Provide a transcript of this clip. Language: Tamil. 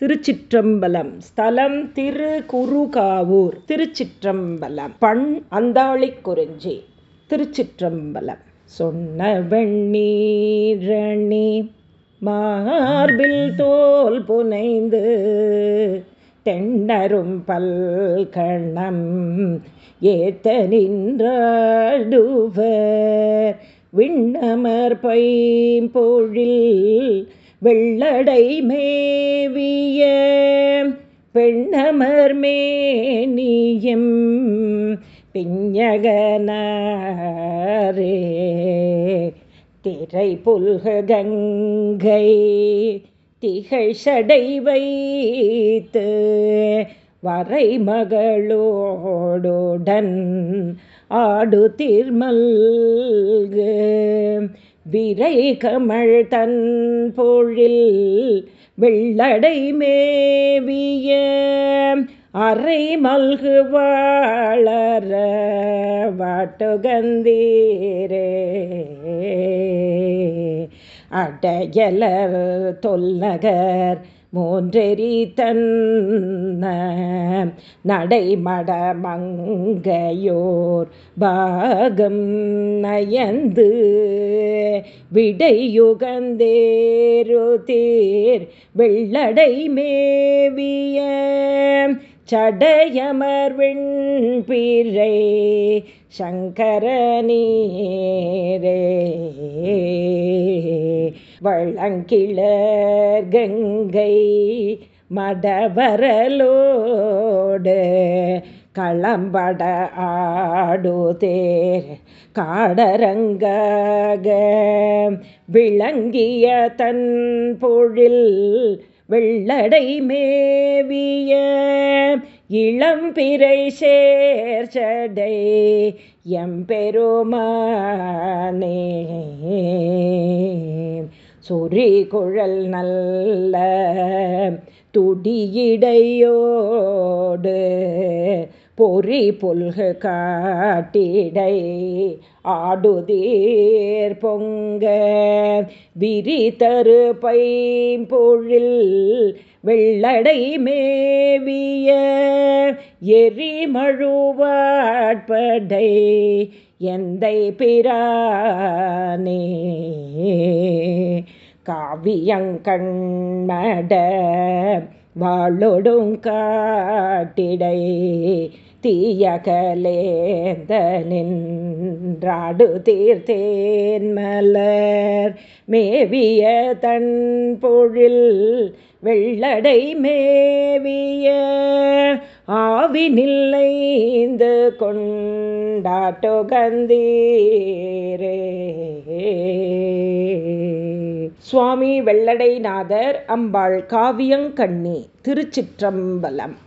திருச்சிற்றம்பலம். ஸ்தலம் திரு குருகாவூர் திருச்சிற்றம்பலம். பண் அந்தாளி குறிஞ்சி திருச்சிற்றம்பலம். சொன்ன வெண்ணீரணி மார்பில் தோல் புனைந்து தென்னரும் பல்கணம் ஏத்த நின்றாடுவர். விண்ணமர் பைம்பொழில் வெள்ளடை மேவிய பெண்ணமர் மேனியம் பிஞகனரே திரை புல்ககங்கை திகழ் சடை வைத்து வரை மகளோடுடன் ஆடு தீர்மல்கு விரை கமழ் தன் பொழில் வெள்ளடை மேவிய அரை மல்கு வாழற வாட்டுகந்தீரே. அடையலர் தொல்லகர் மூன்றெறி தன்ன நடைமட மங்கையோர் பாகம் நயந்து விடையுகந்தேரு தீர் வெள்ளடை மேவிய சடையமர் வெண்பிரை சங்கரநீரே வள்ளங்கிளர் கங்கை மடவரலோடு களம்பட ஆடுதேர் காடரங்காக விளங்கிய தன் பொழில் வெள்ளடை மேவிய இளம்பிறை சேர்ச்சடை எம்பெருமானே. சொறி குழல் நல்ல துடியிடையோடு பொறி புல்கு காட்டிடை ஆடுதீர் பொங்க விரி தரு பைம்பொழில் வெள்ளடை மேவிய எரிமழுவாட்படை எந்தை பிரானே காவியங்கண்மட வாழொடும் காட்டிடை தீயகலேந்த நின்றாடு தீர்த்தேன்மலர் மேவிய தன் பொழில் வெள்ளடை மேவிய ஆவி நில்லைந்து கொண்டாட்டோ கந்தீரே சுவாமி வெள்ளடைநாதர் அம்பாள் காவியங்கண்ணி திருச்சிற்றம்பலம்.